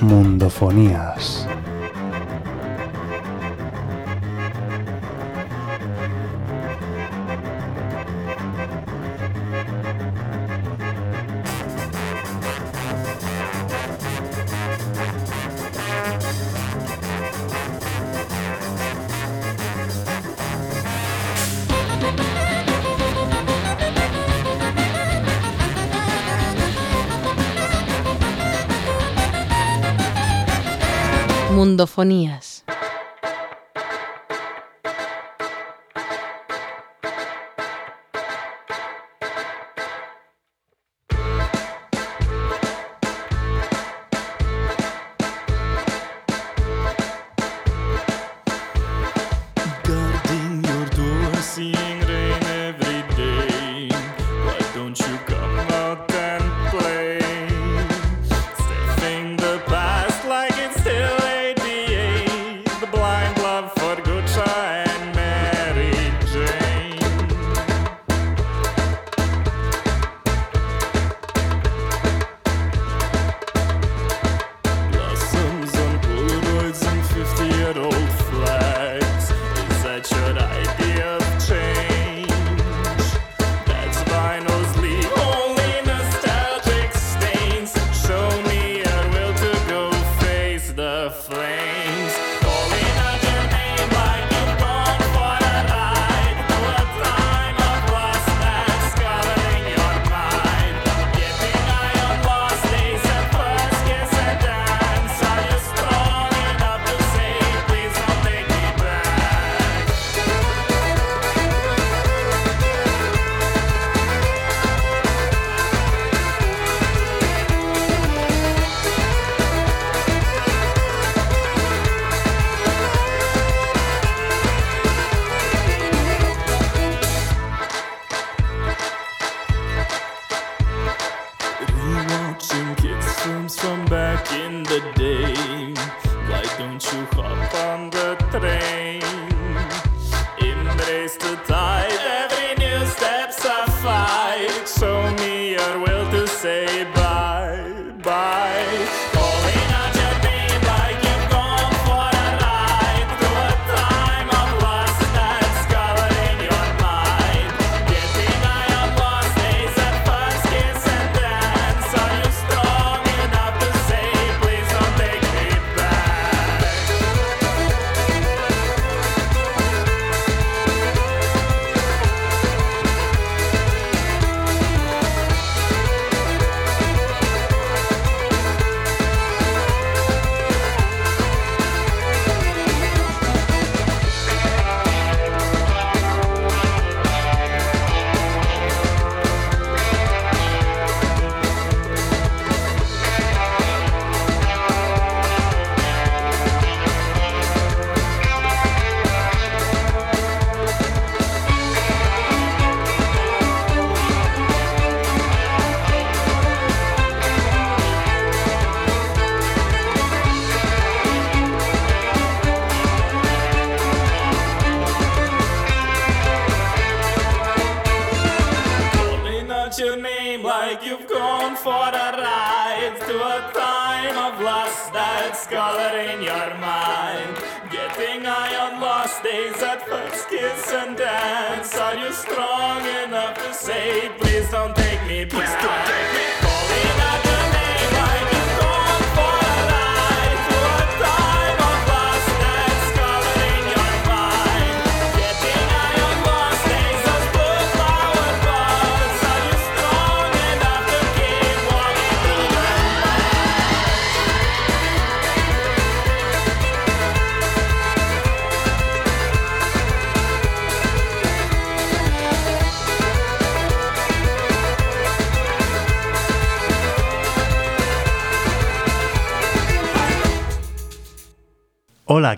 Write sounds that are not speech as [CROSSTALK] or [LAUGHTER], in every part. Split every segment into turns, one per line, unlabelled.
Mundofonías.
Mundofonías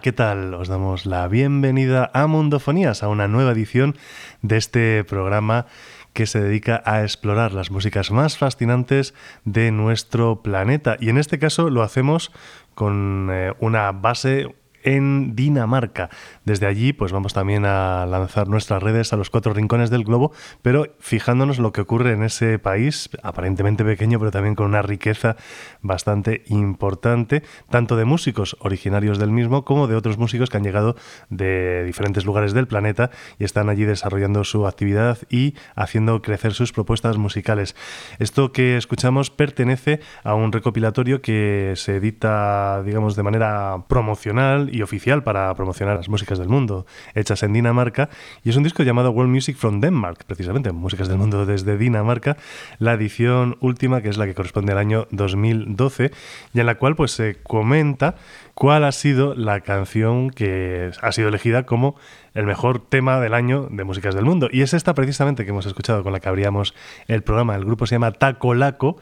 ¿qué tal? Os damos la bienvenida a Mundofonías, a una nueva edición de este programa que se dedica a explorar las músicas más fascinantes de nuestro planeta. Y en este caso lo hacemos con eh, una base
en Dinamarca. Desde allí, pues vamos también a lanzar nuestras redes a los cuatro rincones del globo, pero fijándonos lo que ocurre en ese país, aparentemente pequeño, pero también con una riqueza bastante importante, tanto de músicos originarios del mismo como de otros músicos que han llegado de diferentes lugares del planeta y están allí desarrollando su actividad y haciendo crecer sus propuestas musicales. Esto que escuchamos pertenece a un recopilatorio que se edita, digamos, de manera promocional y oficial para promocionar las músicas del mundo hechas en Dinamarca y es un disco llamado World Music from Denmark, precisamente, músicas del mundo desde Dinamarca, la edición última que es la que corresponde al año 2012 y en la cual pues se comenta cuál ha sido la canción que ha sido elegida como el mejor tema del año de músicas del mundo. Y es esta precisamente que hemos escuchado con la que abríamos el programa. El grupo se llama Taco Laco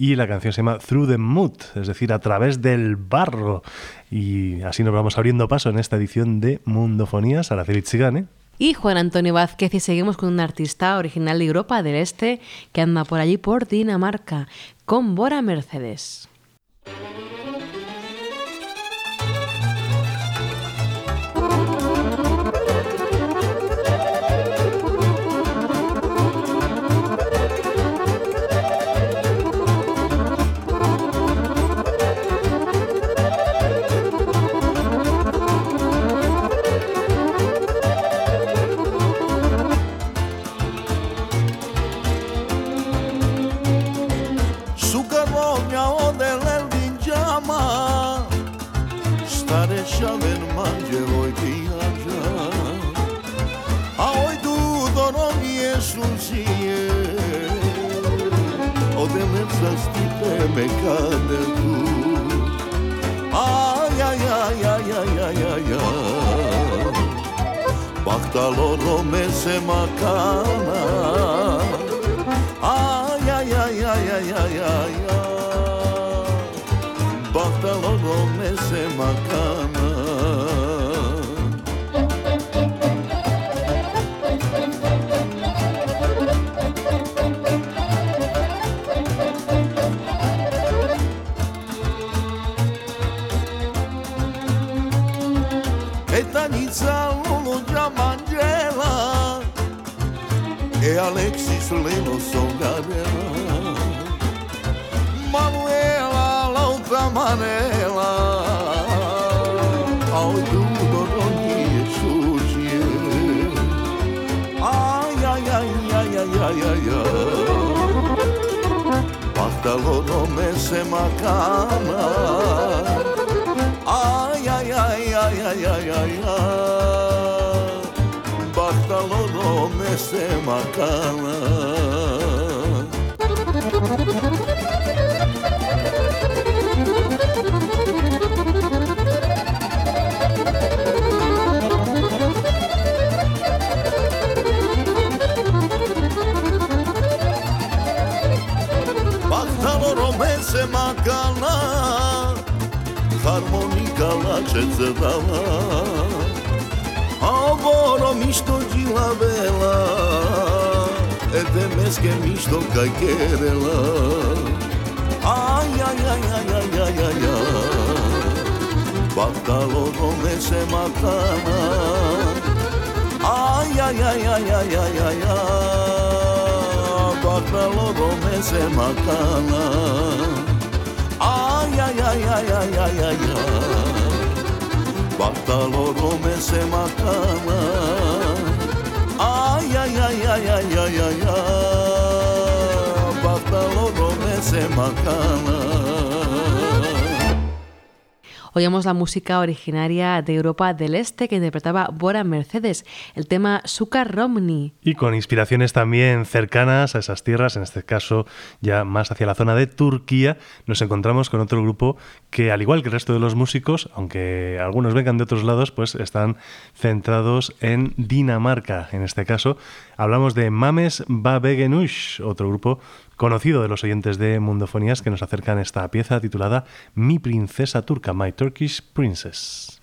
y la canción se llama Through the Mud, es decir, a través del barro. Y así nos vamos abriendo paso en esta edición de Mundofonías. Araceli Chigane.
Y Juan Antonio Vázquez y seguimos con un artista original de Europa del Este que anda por allí por Dinamarca, con Bora Mercedes.
se macală se magala Harmonica la ce ți dala de la vela E te mesche misto ca querela Ai, ai, ai, ai, ai, ai, ai, ai Batalo come se matana Ai, ai, ai, ai, ai, ai, ai, ai Batalo come se matana Ai, ai, ai, ai, ai, ai, ai, ai Batalo Rome se macana Ai, ai, ai, ai, ai, ai, ai, ai Batalo Rome se macana
Oíamos la música originaria de Europa del Este que interpretaba Bora Mercedes, el tema Suka Romney.
Y con inspiraciones también cercanas a esas tierras, en este caso ya más hacia la zona de Turquía, nos encontramos con otro grupo que, al igual que el resto de los músicos, aunque algunos vengan de otros lados, pues están centrados en Dinamarca. En este caso, hablamos de Mames Babegenush, otro grupo conocido de los oyentes de Mundofonías que nos acercan esta pieza titulada Mi princesa turca, My Turkish Princess.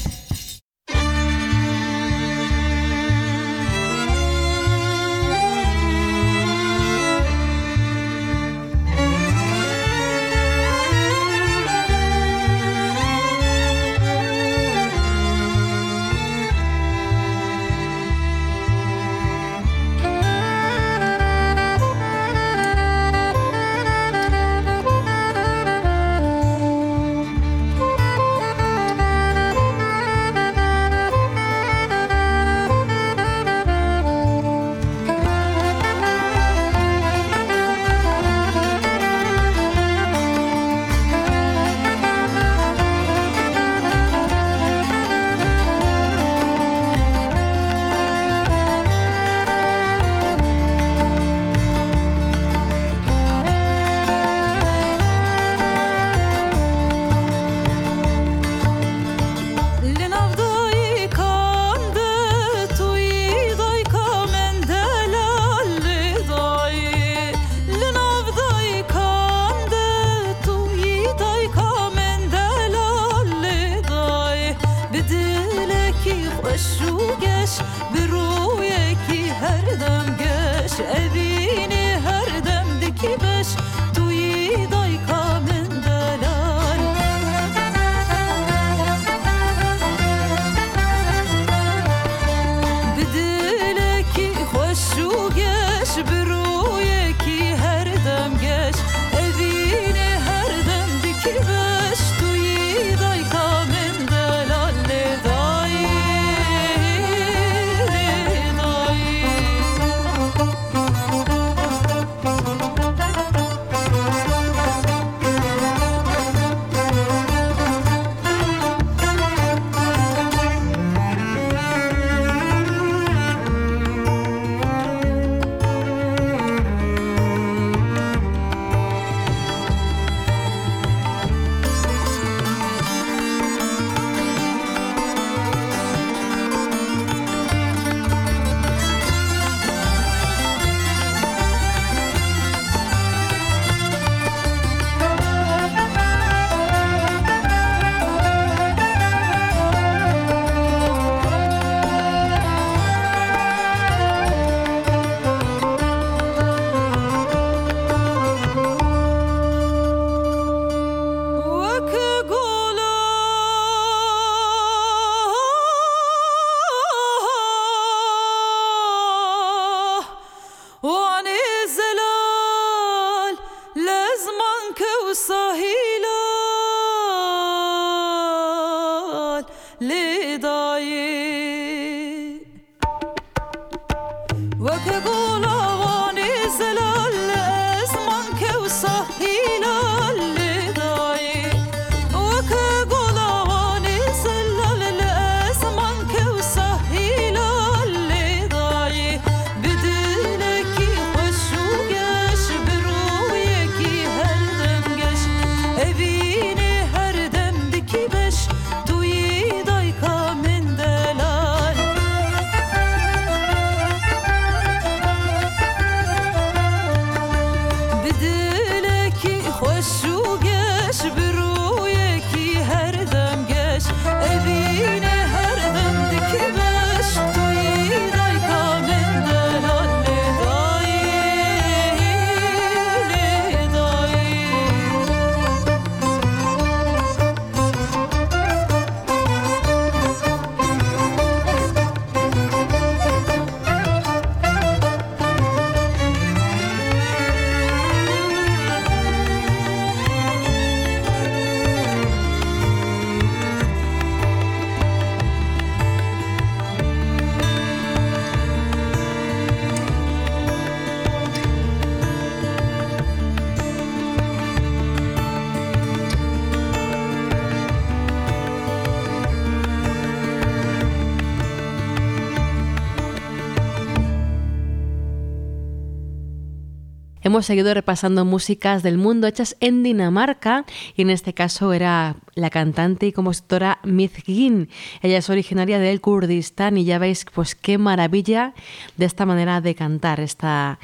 Hemos seguido repasando músicas del mundo hechas en Dinamarca y en este caso era la cantante y compositora Mizgin. Ella es originaria del Kurdistán y ya veis pues qué maravilla de esta manera de cantar esta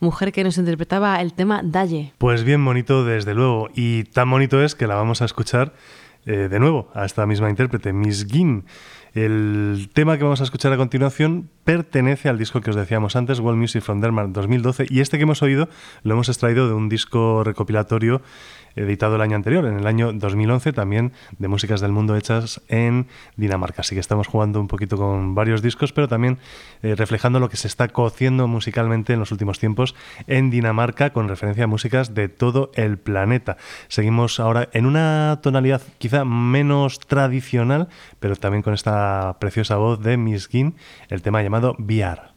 mujer que nos interpretaba el tema Dalle.
Pues bien bonito desde luego y tan bonito es que la vamos a escuchar eh, de nuevo a esta misma intérprete, Mizgin. El tema que vamos a escuchar a continuación pertenece al disco que os decíamos antes, World Music from Denmark 2012, y este que hemos oído lo hemos extraído de un disco recopilatorio editado el año anterior, en el año 2011, también de músicas del mundo hechas en Dinamarca. Así que estamos jugando un poquito con varios discos, pero también eh, reflejando lo que se está cociendo musicalmente en los últimos tiempos en Dinamarca con referencia a músicas de todo el planeta. Seguimos ahora en una tonalidad quizá menos tradicional, pero también con esta preciosa voz de Miss Gin, el tema llamado VR.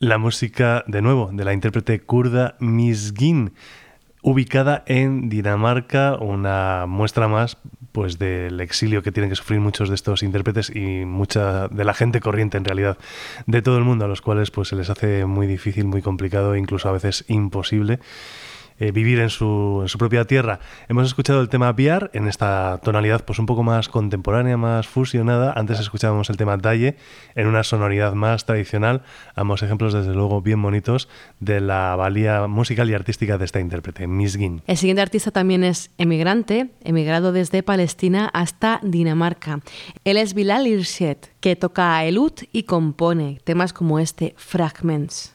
La música, de nuevo, de la intérprete kurda Misgin, ubicada en Dinamarca, una muestra más pues del exilio que tienen que sufrir muchos de estos intérpretes y mucha de la gente corriente en realidad de todo el mundo a los cuales pues se les hace muy difícil, muy complicado e incluso a veces imposible eh, vivir en su, propia tierra. Hemos escuchado el tema Biar en esta tonalidad pues un poco más contemporánea, más fusionada. Antes escuchábamos el tema Dalle en una sonoridad más tradicional. Ambos ejemplos desde luego bien bonitos de la valía musical y artística de esta intérprete, Misgin.
El siguiente artista también es emigrante, emigrado desde Palestina hasta Dinamarca. Él es Bilal Irshet, que toca el ut y compone temas como este, Fragments.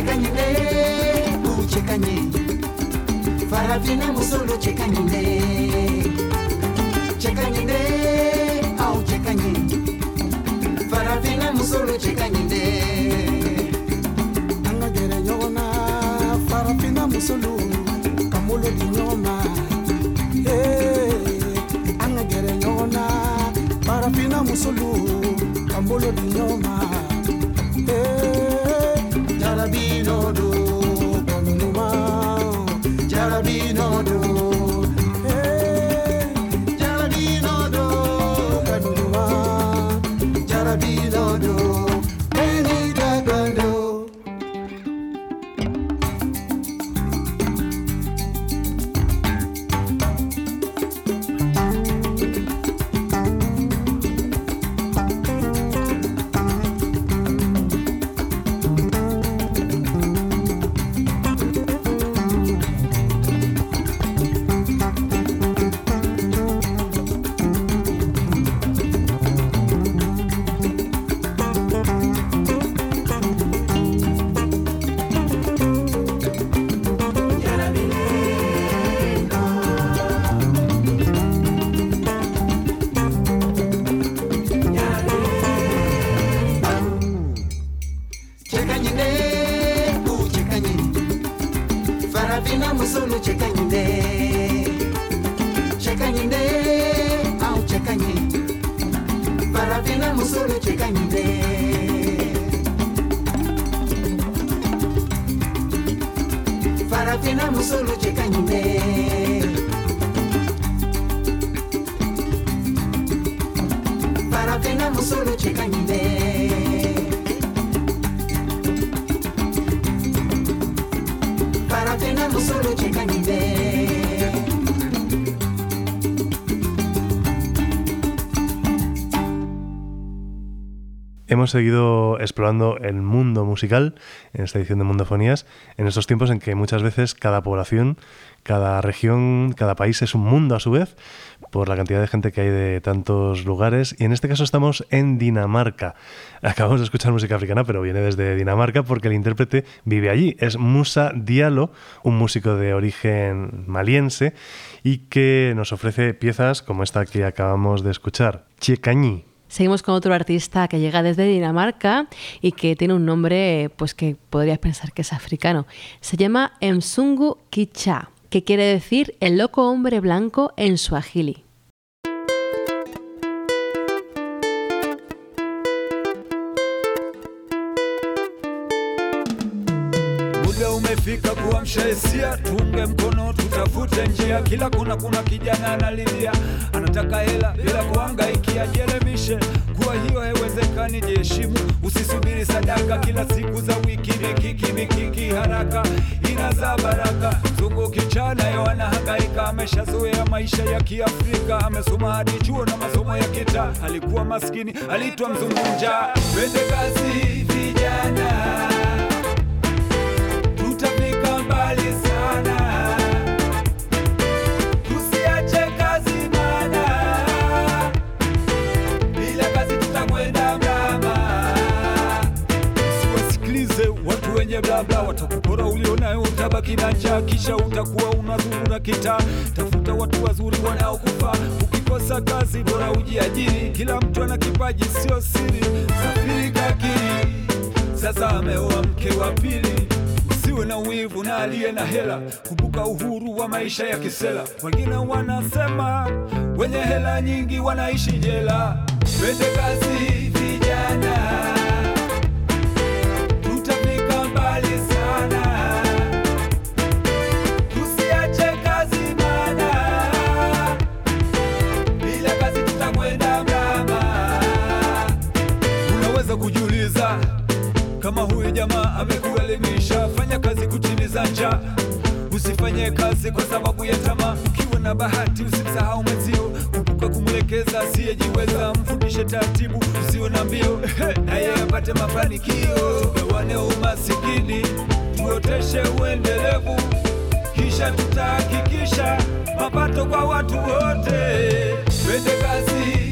Chekanyinde u chekanye farafina musolo chekanyinde chekanyinde au chekanye farafina musolo chekanyinde
an ka gɛrɛ ɲɔgɔn na farafina musolu ka molo di ɲɔgɔn ma an farafina musolu ka molo di
musulu chekanyinde chekanyinde au chekanyi farafina musulu chekanyinde farafina musulu chekanyinde farafina musulu chekanyinde
Hemos seguido explorando el mundo musical en esta edición de Mundofonías, en estos tiempos en que muchas veces cada población, cada región, cada país es un mundo a su vez, por la cantidad de gente que hay de tantos lugares. Y en este caso estamos en Dinamarca. Acabamos de escuchar música africana, pero viene desde Dinamarca porque el intérprete vive allí. Es Musa Diallo, un músico de origen maliense y que nos ofrece piezas como esta que acabamos de escuchar, Chekañi.
Seguimos con otro artista que llega desde Dinamarca y que tiene un nombre pues que podrías pensar que es africano. Se llama Mzungu Kicha, que quiere decir el loco hombre blanco en suajili.
Muda umefika kuamsha hisia, tuunge mkono, tutafute njia. Kila kuna kuna kijana analilia, anataka hela bila kuhangaikia. Jielimishe Kwa hiyo haiwezekani, jiheshimu, usisubiri sadaka kila siku za wiki. Mikiki mikiki haraka inazaa baraka. Zungu kichana yo anahangaika, ameshazoea maisha ya Kiafrika, amesoma hadi chuo na masomo ya kita. Alikuwa maskini, aliitwa mzungu njaa. Twende kazi vijana tutafika mbali sana, blabla, watakupora ulionayo, utabaki na njaa, kisha utakuwa unazurura kita Tafuta watu wazuri wanaokufaa, ukikosa kazi bora ujiajiri. Kila mtu ana kipaji, sio siri. Safiri kakiri, sasa ameoa mke wa pili usiwe na wivu na aliye na hela. Kumbuka uhuru wa maisha ya kisela. Wengine wanasema wenye hela nyingi wanaishi jela. Twende kazi kama huyu jamaa amekuelimisha, fanya kazi kutimiza njaa. Usifanye kazi kwa sababu ya tamaa. Ukiwa na bahati, usimsahau mwenzio. Kumbuka kumwelekeza asiyejiweza, mfundishe taratibu, usio na mbio na yeye apate mafanikio. Tugawane umasikini, tuoteshe uendelevu, kisha tutahakikisha mapato kwa watu wote. Twende kazi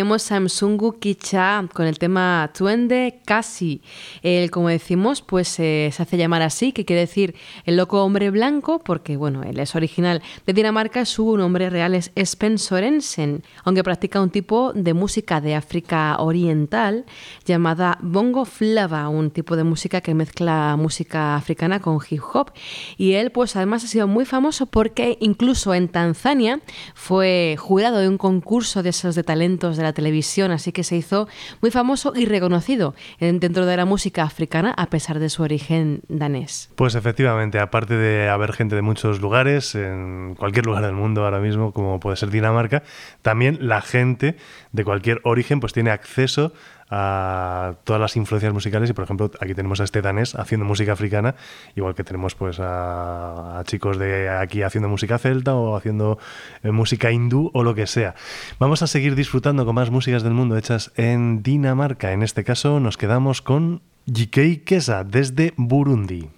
Oímos Samsungu Kicha con el tema Tuende Kasi. Él, como decimos, pues eh, se hace llamar así, que quiere decir el loco hombre blanco, porque bueno, él es original de Dinamarca, su nombre real es Espen Sorensen, aunque practica un tipo de música de África Oriental llamada Bongo Flava, un tipo de música que mezcla música africana con hip hop. Y él, pues además ha sido muy famoso porque incluso en Tanzania fue jurado de un concurso de esos de talentos de la televisión, así que se hizo muy famoso y reconocido dentro de la música africana a pesar de su origen danés.
Pues efectivamente, aparte de haber gente de muchos lugares, en cualquier lugar del mundo ahora mismo, como puede ser Dinamarca, también la gente de cualquier origen pues tiene acceso a todas las influencias musicales y por ejemplo aquí tenemos a este danés haciendo música africana igual que tenemos pues a, chicos de aquí haciendo música celta o haciendo eh, música hindú o lo que sea. Vamos a seguir disfrutando con más músicas del mundo hechas en Dinamarca. En este caso nos quedamos con Jikei Kesa desde Burundi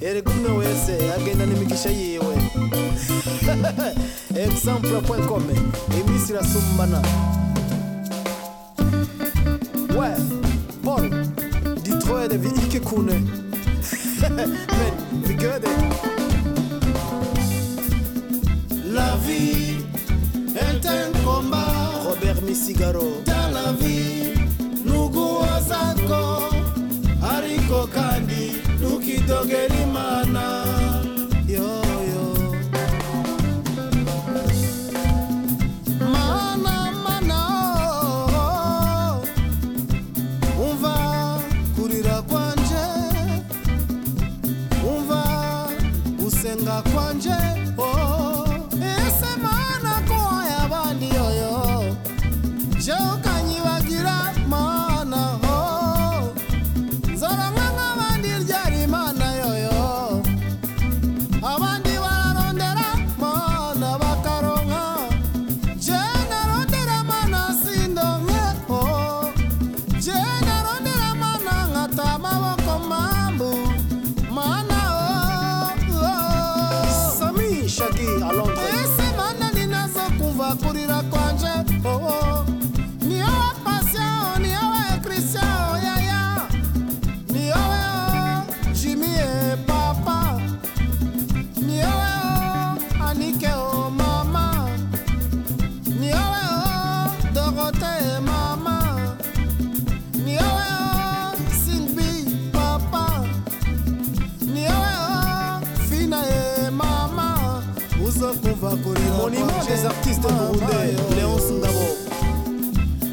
erega umwe wese agenda n'imigisha yiwe. [LAUGHS] Example.com iminsi irasumbana we paul detroit vi ikke kunne men vi gør det la vie est un combat. Robert misigaro. Dans la vie ariko kandi kitoko elimana.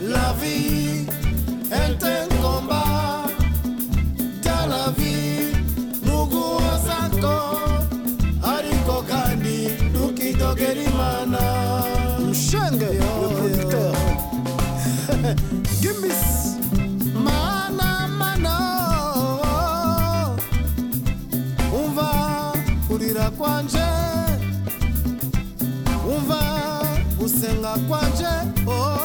La vie elle te combat. Qu'à la vie, nous goûtons à l'inco-carne. Nous quittons qu'elle y mana. Nous changons. Gimbis, mana, mana. On va pour y raccourcir. en la cuache. Oh.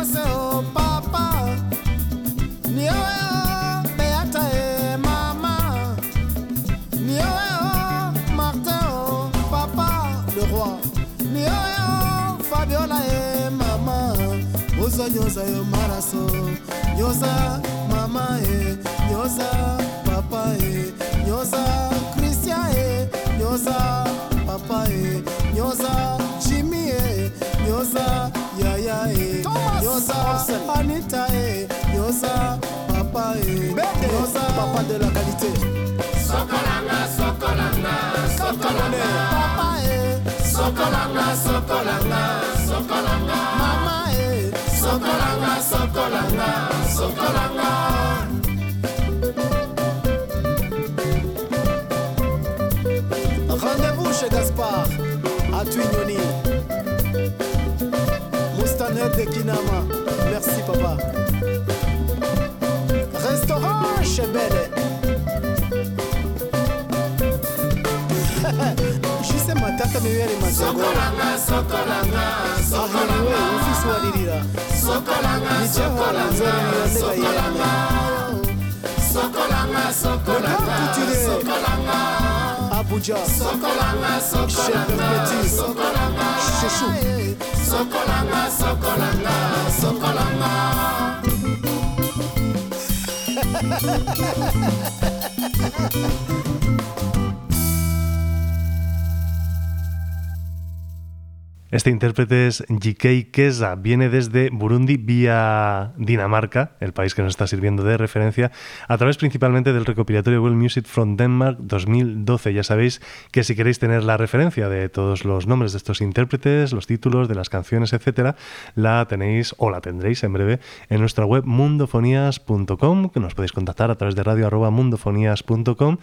Oh, nyoza oh, e oh, e nyoza yo maraso nyoza mama e nyoza papa e nyoza kristian e nyoza papa e nyoza nyoza yaya e nyoza anita e nyoza papa e nyoza papa de la qualité. Sokolanga sokolanga sokolanga. Papa e sokolanga sokolanga sokolanga. Mama e sokolanga sokolanga sokolanga. Rendez-vous chez Gaspard à Tuignoni. Arrête de Kinama. Merci, papa. Restaurant ah, chez Belle. jise matata mibale mazagoahiwe ofisi walilira niceholanzanilazekayelaa Abuja, chef de petit. sokolanga sokolanga sokolanga. [LAUGHS]
Este intérprete es GK Kesa, viene desde Burundi vía Dinamarca, el país que nos está sirviendo de referencia, a través principalmente del recopilatorio World Music from Denmark 2012. Ya sabéis que si queréis tener la referencia de todos los nombres de estos intérpretes, los títulos de las canciones, etcétera, la tenéis o la tendréis en breve en nuestra web mundofonías.com, que nos podéis contactar a través de radio mundofonías.com,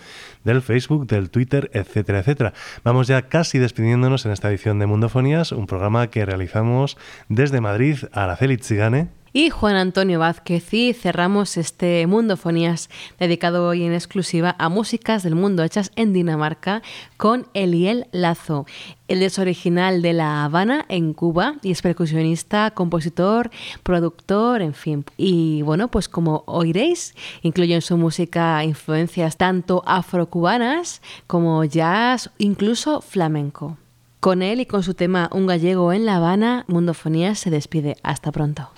del Facebook, del Twitter, etcétera, etcétera. Vamos ya casi despidiéndonos en esta edición de Mundofonías, un programa que realizamos desde Madrid, Araceli Tzigane.
Y Juan Antonio Vázquez y cerramos este Mundofonías dedicado hoy en exclusiva a músicas del mundo hechas en Dinamarca con Eliel Lazo. Él es original de La Habana, en Cuba, y es percusionista, compositor, productor, en fin. Y bueno, pues como oiréis, incluye en su música influencias tanto afrocubanas como jazz, incluso flamenco. Con él y con su tema Un gallego en La Habana, Mundofonía se despide. Hasta pronto.